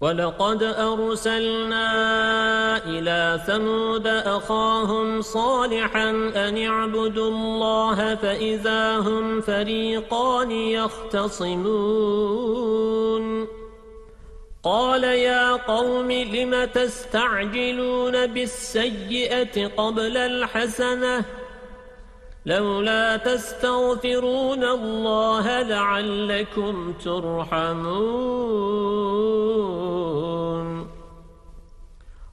وَلَقَدْ أَرْسَلْنَا إِلَى ثَمُودَ أَخَاهُمْ صَالِحًا أَنِ اعْبُدُوا اللَّهَ فَإِذَا هُمْ فَرِيقَانِ يَخْتَصِمُونَ قَالَ يَا قَوْمِ لِمَ تَسْتَعْجِلُونَ بِالسَّيِّئَةِ قَبْلَ الْحَسَنَةِ لولا تستغفرون الله لعلكم ترحمون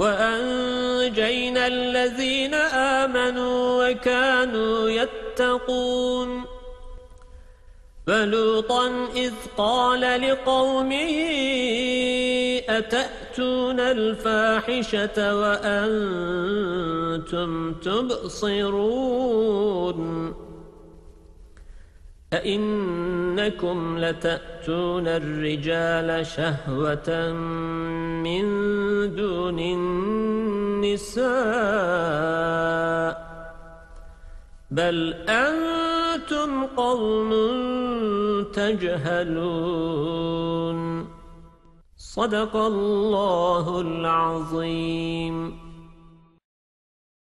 وأنجينا الذين آمنوا وكانوا يتقون. فلوطا إذ قال لقومه أتأتون الفاحشة وأنتم تبصرون؟ أئنكم لتأتون الرجال شهوة من دون النساء بل أنتم قوم تجهلون صدق الله العظيم